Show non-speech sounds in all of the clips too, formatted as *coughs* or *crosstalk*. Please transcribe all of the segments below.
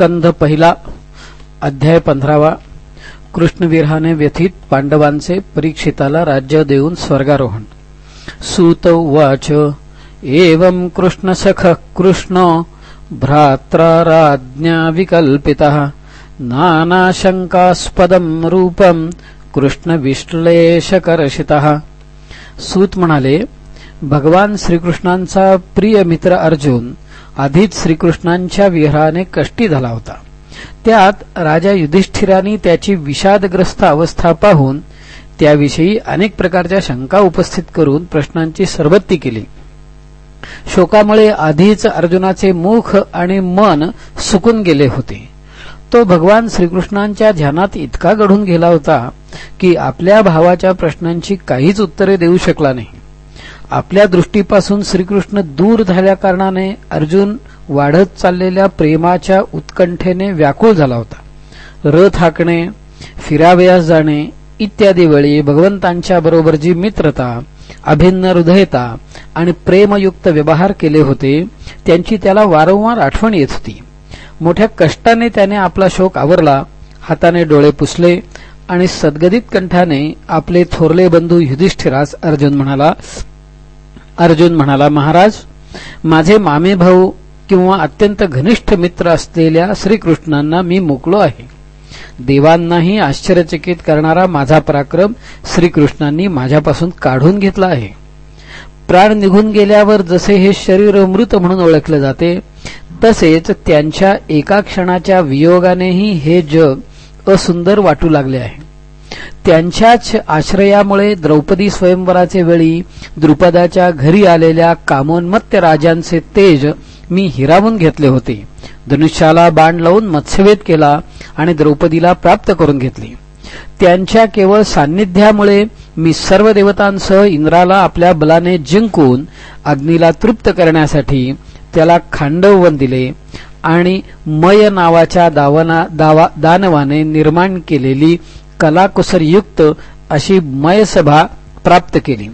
स्कंध पहिला अध्याय पंधरावा. कृष्णविरहाने व्यथित पांडवांचे परीक्षिताला राज्य देऊन स्वर्गारोहण. सूत उवाच एवं कृष्णसख कृष्ण भ्रात्राराज्ञा विकल्पितः नानाशंकास्पदं रूपं कृष्णविश्लेषकर्षितः सूत म्हणाले भगवान श्रीकृष्णांचा प्रिय मित्र अर्जुन आधीच श्रीकृष्णांच्या विहाराने कष्टी झाला होता. त्यात राजा युधिष्ठिराने त्याची विषादग्रस्त अवस्था पाहून त्याविषयी अनेक प्रकारच्या शंका उपस्थित करून प्रश्नांची सरबत्ती केली. शोकामुळे आधीच अर्जुनाचे मुख आणि मन सुकून गेले होते. तो भगवान श्रीकृष्णांच्या ध्यानात इतका गढून गेला होता की आपल्या भावाच्या प्रश्नांची काहीच उत्तरे देऊ शकला नाही. आपल्या दृष्टीपासून श्रीकृष्ण दूर झाल्या कारणाने अर्जुन वाढत चाललेल्या प्रेमाच्या उत्कंठेने व्याकुळ झाला होता. रथ हाकणे फिरावयास जाणे इत्यादी वेळी भगवंतांच्या बरोबर जी मित्रता अभिन्न हृदयता आणि प्रेमयुक्त व्यवहार केले होते त्यांची त्याला वारंवार आठवण येत होती. मोठ्या कष्टाने त्याने आपला शोक आवरला हाताने डोळे पुसले आणि सद्गदित कंठाने आपले थोरले बंधू युधिष्ठिरास अर्जुन म्हणाला अर्जुन म्हणाला महाराज माझे मामे भाऊ किंवा अत्यंत घनिष्ठ मित्र असलेल्या श्रीकृष्णांना मी मोकलो आहे. देवांनाही आश्चर्यचकित करणारा माझा पराक्रम श्रीकृष्णांनी माझ्यापासून काढून घेतला आहे. प्राण निघून गेल्यावर जसे हे शरीर मृत म्हणून ओळखले जाते तसेच त्यांच्या एका क्षणाच्या वियोगानेही हे जग असुंदर वाटू लागले आहे. त्यांच्याच आश्रयामुळे द्रौपदी स्वयंवराचे वेळी द्रुपदाच्या घरी आलेल्या कामोन्मत्य राजांचे तेज मी हिरावून घेतले होते. धनुष्याला बाण लावून मत्स्यभेद केला आणि द्रौपदीला प्राप्त करून घेतली. त्यांच्या केवळ सान्निध्यामुळे मी सर्व देवतांसह इंद्राला आपल्या बलाने जिंकून अग्नीला तृप्त करण्यासाठी त्याला खांडववन दिले आणि मय नावाच्या दावना दावा दानवाने निर्माण केलेली कलाकुसरयुक्त अशी मयसभा प्राप्त केली.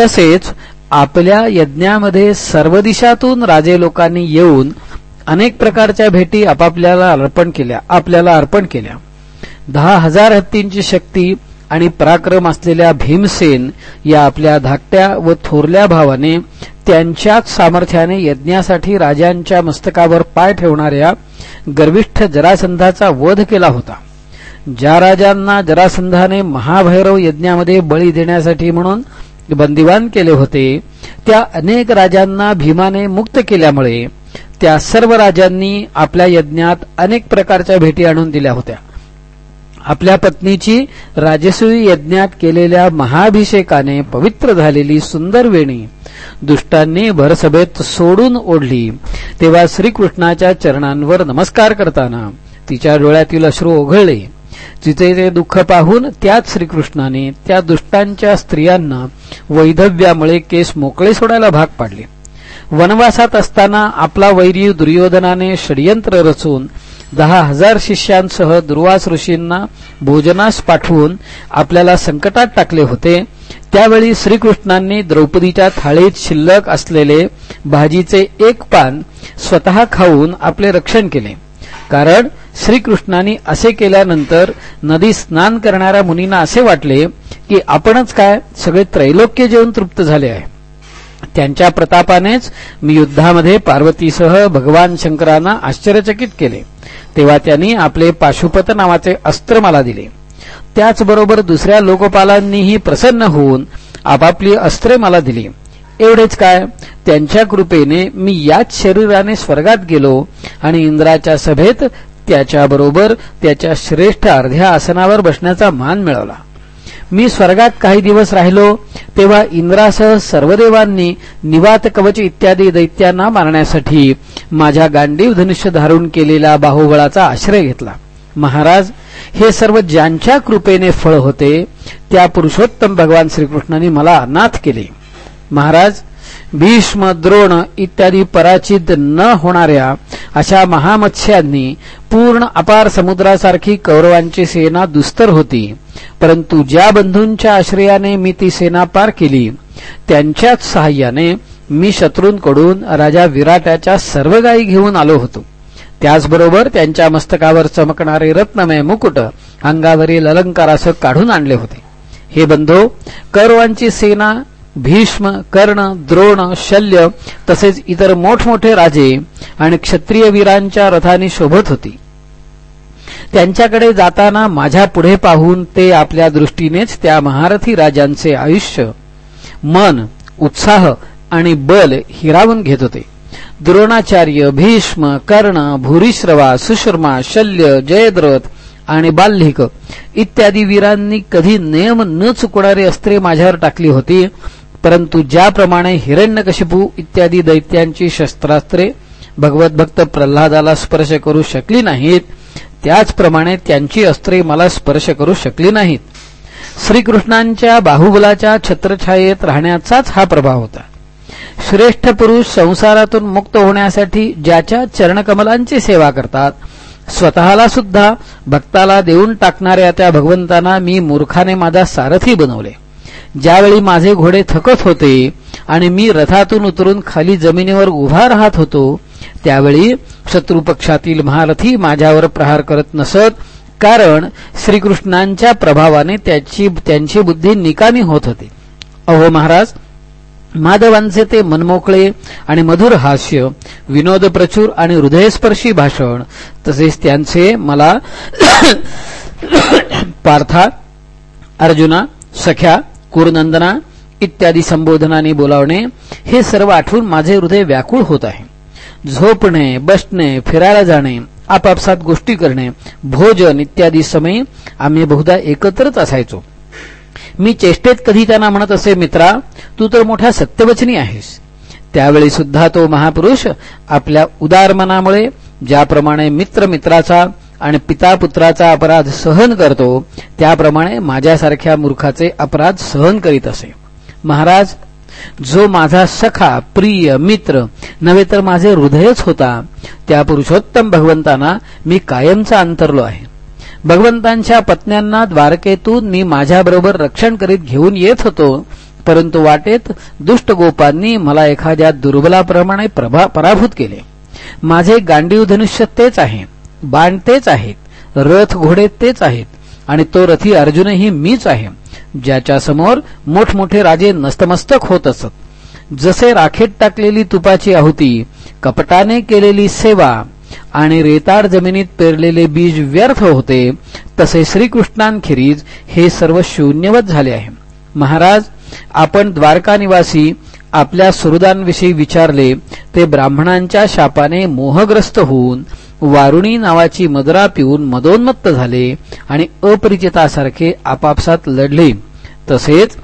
तसेच आपल्या यज्ञामध्ये सर्व दिशातून राजे लोकांनी येऊन अनेक प्रकारच्या भेटी आपापल्याला अर्पण केल्या आपल्याला अर्पण केल्या. दहा हजार हत्तींची शक्ती आणि पराक्रम असलेल्या भीमसेन या आपल्या धाकट्या व थोरल्या भावाने त्यांच्याच सामर्थ्याने यज्ञासाठी राजांच्या मस्तकावर पाय ठेवणाऱ्या गर्विष्ठ जरासंधाचा वध केला होता. ज्या राजांना जरासंधाने महाभैरव यज्ञामध्ये बळी देण्यासाठी म्हणून बंदिवान केले होते त्या अनेक राजांना भीमाने मुक्त केल्यामुळे त्या सर्व राजांनी आपल्या यज्ञात अनेक प्रकारच्या भेटी आणून दिल्या होत्या. आपल्या पत्नीची राजसूय यज्ञात केलेल्या महाभिषेकाने पवित्र झालेली सुंदर वेणी दुष्टांनी भरसभेत सोडून ओढली. तेव्हा श्रीकृष्णाच्या चरणांवर नमस्कार करताना तिच्या डोळ्यातील अश्रू ओघळले. जिथे ते दुःख पाहून त्याच श्रीकृष्णाने त्या दुष्टांच्या स्त्रियांना वैधव्यामुळे केस मोकळे सोडायला भाग पाडले. वनवासात असताना आपला वैरी दुर्योधनाने षडयंत्र रचून दहा हजार शिष्यांसह दुर्वास ऋषींना भोजनास पाठवून आपल्याला संकटात टाकले होते त्यावेळी श्रीकृष्णांनी द्रौपदीच्या थाळीत शिल्लक असलेले भाजीचे एक पान स्वतः खाऊन आपले रक्षण केले. कारण श्रीकृष्णांनी असे केल्यानंतर नदी स्नान करणाऱ्या मुनींना असे वाटले की आपणच काय? सगळे त्रैलोक्य जेवण तृप्त झाले आहे. त्यांच्या प्रतापानेच मी युद्धामध्ये पार्वतीसह भगवान शंकरांना आश्चर्यचकित केले. तेव्हा त्यांनी आपले पाशुपत नावाचे अस्त्र मला दिले. त्याचबरोबर दुसऱ्या लोकपालांनीही प्रसन्न होऊन आपापली अस्त्रे मला दिली. एवढेच काय? त्यांच्या कृपेने मी याच शरीराने स्वर्गात गेलो आणि इंद्राच्या सभेत त्याच्याबरोबर त्याच्या श्रेष्ठ अर्ध्या आसनावर बसण्याचा मान मिळवला. मी स्वर्गात काही दिवस राहिलो तेव्हा इंद्रासह सर्व देवांनी निवात कवच इत्यादी दैत्यांना मारण्यासाठी माझ्या गांडीव धनुष्य धारून केलेल्या बाहुबळाचा आश्रय घेतला. महाराज हे सर्व ज्यांच्या कृपेने फळ होते त्या पुरुषोत्तम भगवान श्रीकृष्णांनी मला अनाथ केले. महाराज भीष्म द्रोण इत्यादी पराचित न होणाऱ्या अशा महामत्स्यांनी पूर्ण अपार समुद्रासारखी कौरवांची सेना दुस्तर होती. परंतु ज्या बंधूंच्या आश्रयाने मी ती सेना पार केली त्यांच्याच सहाय्याने मी शत्रूंकडून राजा विराटाच्या सर्व गायी घेऊन आलो होतो. त्याचबरोबर त्यांच्या मस्तकावर चमकणारे रत्नमय मुकुट अंगावरील अलंकारासह काढून आणले होते. हे बंधो कौरवांची सेना भीष्म कर्ण द्रोण शल्य तसेच इतर मोठमोठे राजे आणि क्षत्रिय वीरांच्या रथाने शोभत होती. त्यांच्याकडे जाताना माझ्या पुढे पाहून ते आपल्या दृष्टीनेच त्या महारथी राजांचे आयुष्य मन उत्साह आणि बल हिरावून घेत होते. द्रोणाचार्य भीष्म कर्ण भूरिश्रवा सुशर्मा शल्य जयद्रथ आणि बाल्हिक इत्यादी वीरांनी कधी नियम न चुकणारी अस्त्रे माझ्यावर टाकली होती परंतु ज्याप्रमाणे हिरण्यकशिपू इत्यादी दैत्यांची शस्त्रास्त्रे भगवत भक्त प्रल्हादाला स्पर्श करू शकली नाहीत त्याचप्रमाणे त्यांची अस्त्रे मला स्पर्श करू शकली नाहीत. श्रीकृष्णांच्या बाहुबलाच्या छत्रछायेत राहण्याचाच हा प्रभाव होता. श्रेष्ठ पुरुष संसारातून मुक्त होण्यासाठी ज्याच्या चरणकमलांची सेवा करतात स्वतःला सुद्धा भक्ताला देऊन टाकणाऱ्या त्या भगवंतांना मी मूर्खाने माझा सारथी बनवले. ज्यावेळी माझे घोडे थकत होते आणि मी रथातून उतरून खाली जमिनीवर उभा राहत होतो त्यावेळी शत्रुपक्षातील महारथी माझ्यावर प्रहार करत नसत कारण श्रीकृष्णांच्या प्रभावाने त्याची त्यांची बुद्धी निकामी होत होती. अहो महाराज माधवांचे ते मनमोकळे आणि मधुर हास्य विनोद प्रचूर आणि हृदयस्पर्शी भाषण तसेच त्यांचे मला *coughs* पार्था अर्जुना सख्या कुरनंदना इत्यादी संबोधनाने बोलावणे हे सर्व आठवून माझे हृदय व्याकुळ होत आहे. झोपणे बसणे फिरायला जाणे आपापसात गोष्टी करणे भोजन इत्यादी समय आम्ही बहुधा एकत्रच असायचो. मी चेष्टेत कधी त्यांना म्हणत असे मित्रा तू तर मोठ्या सत्यवचनी आहेस. त्यावेळी सुद्धा तो महापुरुष आपल्या उदार मनामुळे ज्याप्रमाणे मित्र मित्राचा आणि पिता पुत्राचा अपराध सहन करतो त्याप्रमाणे माझ्यासारख्या मूर्खाचे अपराध सहन करीत असे. महाराज जो माझा सखा प्रिय मित्र नव्हे तर माझे हृदयच होता त्या पुरुषोत्तम भगवंतांना मी कायमचा अंतरलो आहे. भगवंतांच्या पत्न्यांना द्वारकेतून मी माझ्याबरोबर रक्षण करीत घेऊन येत होतो परंतु वाटेत दुष्ट गोपांनी मला एखाद्या दुर्बलाप्रमाणे पराभूत केले. माझे गांडीव धनुष्य तेच आहे. बाण तेच आहेत रथ घोडे तेच आहेत आणि तो रथी अर्जुनही मीच आहे ज्याच्या समोर मोठमोठे राजे नस्तमस्तक होत असत. जसे राखेत टाकलेली तुपाची आहुती कपटाने केलेली सेवा आणि रेताड जमिनीत पेरलेले बीज व्यर्थ होते तसे श्रीकृष्णांखेरीज हे सर्व शून्यवत झाले आहे. महाराज आपण द्वारका निवासी आपल्या सुहृदांविषयी विचारले ते ब्राह्मणांच्या शापाने मोहग्रस्त होऊन वारुणी नावाची मदरा पिऊन मदोन्मत्त झाले आणि अपरिचितासारखे आपापसात लढले. तसेच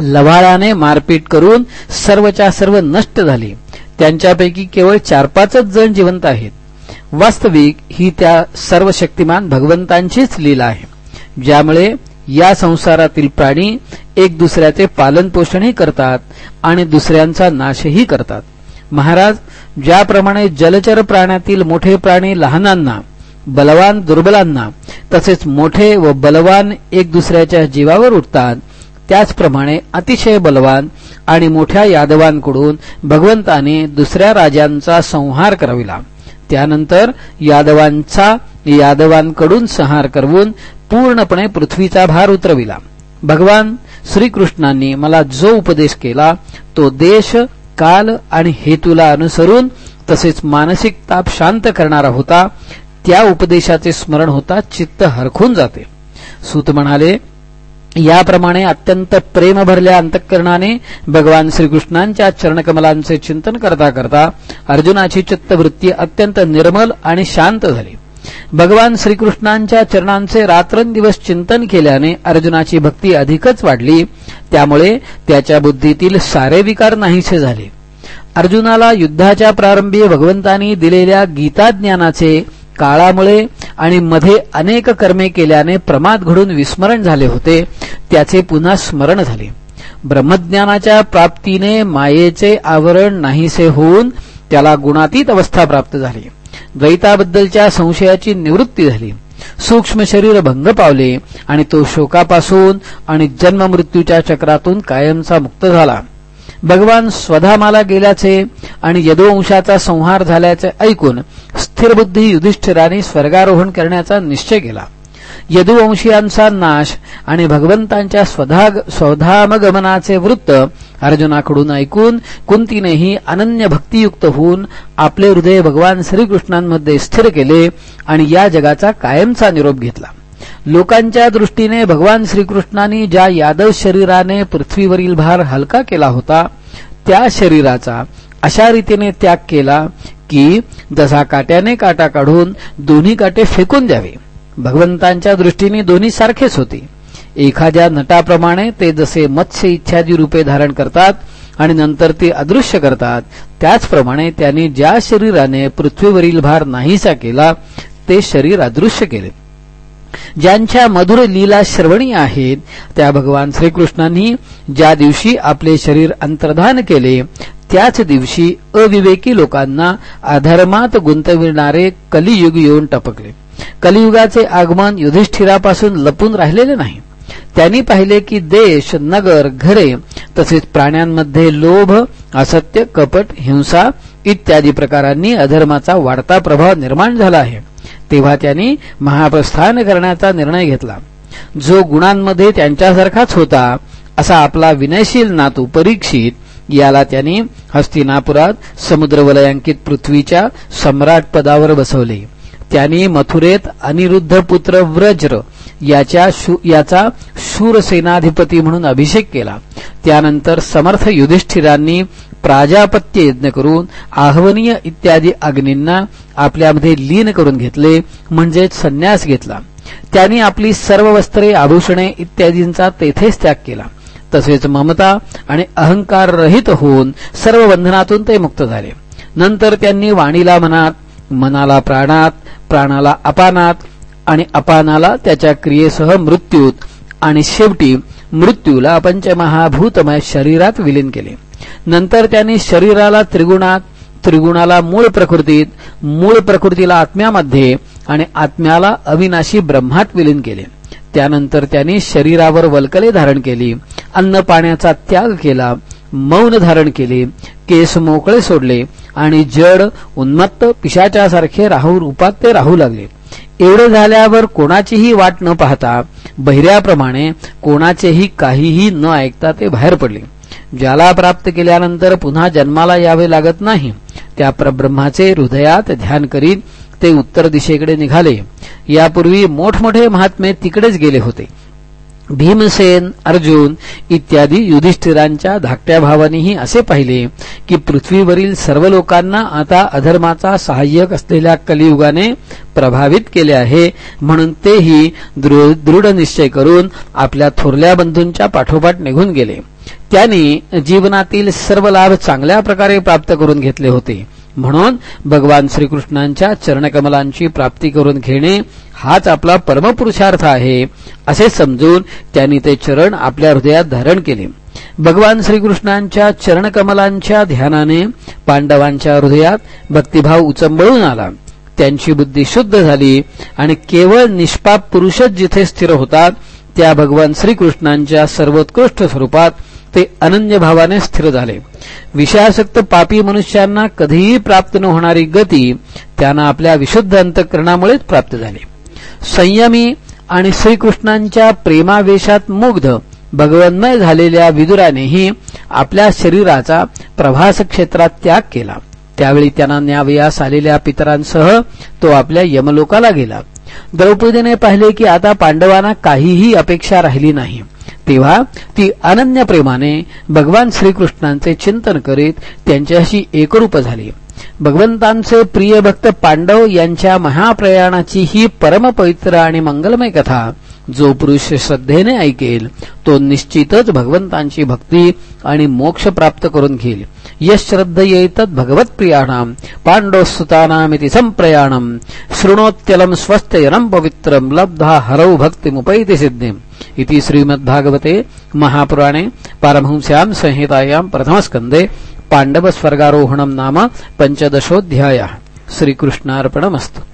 लवाळाने मारपीट करून सर्वच्या सर्व नष्ट झाले. त्यांच्यापैकी केवळ चार पाचच जण जिवंत आहेत. वास्तविक ही त्या सर्व शक्तिमान भगवंतांचीच लीला आहे ज्यामुळे या संसारातील प्राणी एक दुसऱ्याचे पालन पोषणही करतात आणि दुसऱ्यांचा नाशही करतात. महाराज ज्याप्रमाणे जलचर प्राण्यातील मोठे प्राणी लहानांना बलवान दुर्बलांना तसेच मोठे व बलवान एक दुसऱ्याच्या जीवावर उठतात त्याचप्रमाणे अतिशय बलवान आणि मोठ्या यादवांकडून भगवंताने दुसऱ्या राजांचा संहार करविला. त्यानंतर यादवांचा यादवांकडून संहार करवून पूर्णपणे पृथ्वीचा भार उतरविला. भगवान श्रीकृष्णांनी मला जो उपदेश केला तो देश काल आणि हेतूला अनुसरून तसेच मानसिक ताप शांत करणारा होता त्या उपदेशाचे स्मरण होता चित्त हरखून जाते. सूत म्हणाले याप्रमाणे अत्यंत प्रेम भरल्या अंतःकरणाने भगवान श्रीकृष्णांच्या चरणकमलांचे चिंतन करता करता अर्जुनाची चित्तवृत्ती अत्यंत निर्मल आणि शांत झाली. भगवान श्रीकृष्णांच्या चरणांचे रात्रंदिवस चिंतन केल्याने अर्जुनाची भक्ती अधिकच वाढली. त्यामुळे त्याच्या बुद्धीतील सारे विकार नाहीसे झाले. अर्जुनाला युद्धाच्या प्रारंभी भगवंतांनी दिलेल्या गीताज्ञानाचे काळामुळे आणि मध्ये अनेक कर्मे केल्याने प्रमाद घडून विस्मरण झाले होते. त्याचे पुन्हा स्मरण झाले. ब्रह्मज्ञानाच्या प्राप्तीने मायेचे आवरण नाहीसे होऊन त्याला गुणातीत अवस्था प्राप्त झाली. द्वैताबद्दलच्या संशयाची निवृत्ती झाली. सूक्ष्म शरीर भंग पावले आणि तो शोकापासून आणि जन्ममृत्यूच्या चक्रातून कायमचा मुक्त झाला. भगवान स्वधामाला गेल्याचे आणि यदुवंशाचा संहार झाल्याचे ऐकून स्थिरबुद्धी युधिष्ठिराने स्वर्गारोहण करण्याचा निश्चय केला. यदुवंशीयांचा नाश आणि भगवंतांच्या स्वधामगमनाचे वृत्त अर्जुनाकडून ऐकून कुंतीनेही अनन्य भक्तियुक्त होऊन आपले हृदय भगवान श्रीकृष्णांमध्ये स्थिर केले आणि या जगाचा कायमचा निरोप घेतला. लोकांच्या दृष्टीने भगवान श्रीकृष्णांनी ज्या यादव शरीराने पृथ्वीवरील भार हलका केला होता त्या शरीराचा अशा रीतीने त्याग केला की जसा काट्याने काटा काढून दोन्ही काटे फेकून द्यावे. भगवंतांच्या दृष्टीने दोन्ही सारखेच होते. एखाद्या नटाप्रमाणे ते जसे मत्स्य इत्यादी रूपे धारण करतात आणि नंतर ते अदृश्य करतात त्याचप्रमाणे त्यांनी ज्या शरीराने पृथ्वीवरील भार नाहीसा केला ते शरीर अदृश्य केले. ज्यांच्या मधुर लीला श्रवणी आहेत त्या भगवान श्रीकृष्णांनी ज्या दिवशी आपले शरीर अंतर्धान केले त्याच दिवशी अविवेकी लोकांना अधर्मात गुंतविणारे कलियुग येऊन टपकले. कलियुगाचे आगमन युधिष्ठिरापासून लपून राहिलेले नाही. त्यांनी पाहिले की देश नगर घरे तसेच प्राण्यांमध्ये लोभ असत्य कपट हिंसा इत्यादी प्रकारांनी अधर्माचा वाढता प्रभाव निर्माण झाला आहे. तेव्हा त्यांनी महाप्रस्थान करण्याचा निर्णय घेतला. जो गुणांमध्ये त्यांच्यासारखाच होता असा आपला विनयशील नातू परीक्षित याला त्यांनी हस्तिनापुरात समुद्रवलयांकित पृथ्वीच्या सम्राट पदावर बसवले. त्यांनी मथुरेत अनिरुद्ध पुत्र व्रज्र याच्या याचा शूरसेनाधिपती म्हणून अभिषेक केला. त्यानंतर समर्थ युधिष्ठिरांनी प्राजापत्य यज्ञ करून आह्वनीय इत्यादी अग्नींना आपल्यामध्ये लीन करून घेतले म्हणजेच संन्यास घेतला. त्यांनी आपली सर्व वस्त्रे आभूषणे इत्यादींचा तेथेच त्याग केला. तसेच ममता आणि अहंकार रहित होऊन सर्व बंधनातून ते मुक्त झाले. नंतर त्यांनी वाणीला मनात मनाला प्राणात प्राणाला अपानात आणि अपानाला त्याच्या क्रियेसह मृत्यूत. आणि शेवटी मृत्यूला पंचमहाभूतमय शरीरात विलीन केले. नंतर त्यांनी शरीराला त्रिगुणात त्रिगुणाला मूळ प्रकृतीत मूळ प्रकृतीला आत्म्यामध्ये आणि आत्म्याला अविनाशी ब्रह्मात विलीन केले. त्यानंतर त्यांनी शरीरावर वल्कले धारण केली. अन्न पाण्याचा त्याग केला. मौन धारण केले केस मोकळे सोडले आणि जड उन्मत्त पिशाच्यासारखे राहू रूपात ते राहू लागले. एवढे झाल्यावर कोणाचीही वाट न पाहता बहिऱ्याप्रमाणे कोणाचेही काहीही न ऐकता ते बाहेर पडले. ज्याला प्राप्त केल्यानंतर पुन्हा जन्माला यावे लागत नाही त्या परब्रह्माचे हृदयात ध्यान करीत ते उत्तर दिशेकडे निघाले. यापूर्वी मोठमोठे महात्मे तिकडेच गेले होते. भीमसेन अर्जुन इत्यादी युधिष्ठिरांच्या धाकट्या भावानेही असे पाहिले की पृथ्वीवरील सर्व लोकांना आता अधर्माचा सहाय्यक असलेल्या कलियुगाने प्रभावित केले आहे. म्हणून तेही दृढ निश्चय करून आपल्या थोरल्या बंधूंच्या पाठोपाठ निघून गेले. त्यांनी जीवनातील सर्व लाभ चांगल्या प्रकारे प्राप्त करून घेतले होते. म्हणून भगवान श्रीकृष्णांच्या चरणकमलांची प्राप्ती करून घेणे हाच आपला परमपुरुषार्थ आहे असे समजून त्यांनी ते चरण आपल्या हृदयात धारण केले. भगवान श्रीकृष्णांच्या चरणकमलांच्या ध्यानाने पांडवांच्या हृदयात भक्तिभाव उचंबळून आला. त्यांची बुद्धी शुद्ध झाली आणि केवळ निष्पाप पुरुषच जिथे स्थिर होतात त्या भगवान श्रीकृष्णांच्या सर्वोत्कृष्ट स्वरूपात ते अनन्य भावाने स्थिर झाले. विषयासक्त पापी मनुष्यांना कधीही प्राप्त न होणारी गती त्यांना आपल्या विशुद्ध अंतकरणामुळेच प्राप्त झाली. संयमी आणि श्रीकृष्णांच्या प्रेमावेशात मुग्ध भगवन्मय झालेल्या विदुरानेही आपल्या शरीराचा प्रभास क्षेत्रात त्याग केला. त्यावेळी त्यांना न्यावयास आलेल्या पितरांसह तो आपल्या यमलोकाला गेला. द्रौपदीने पाहिले की आता पांडवांना काहीही अपेक्षा राहिली नाही. तेव्हा ती अनन्य प्रेमाने भगवान श्रीकृष्णांचे चिंतन करीत त्यांच्याशी एकरूप झाली. भगवंतांचे प्रिय भक्त पांडव यांच्या महाप्रयाणाची ही परमपवित्र आणि मंगलमय कथा जो पुरुष श्रद्धेने ऐकेल तो निश्चितच भगवंतांची भक्ती आणि मोक्ष प्राप्त करून घेईल. यश श्रद्धयेतत भगवत्प्रियाणाम पांडवसुतानामिति संप्रयाणम शृणोत्यलम स्वस्थयनम पवित्रम लब्धा हरौ भक्तिमुपैति सिद्धिम। इति श्रीमद्भागवते महापुराणे पारमहंस्यां संहितायां प्रथमस्कन्धे पाण्डवस्वर्गारोहणं नाम पञ्चदशोऽध्यायः. श्रीकृष्णार्पणमस्तु.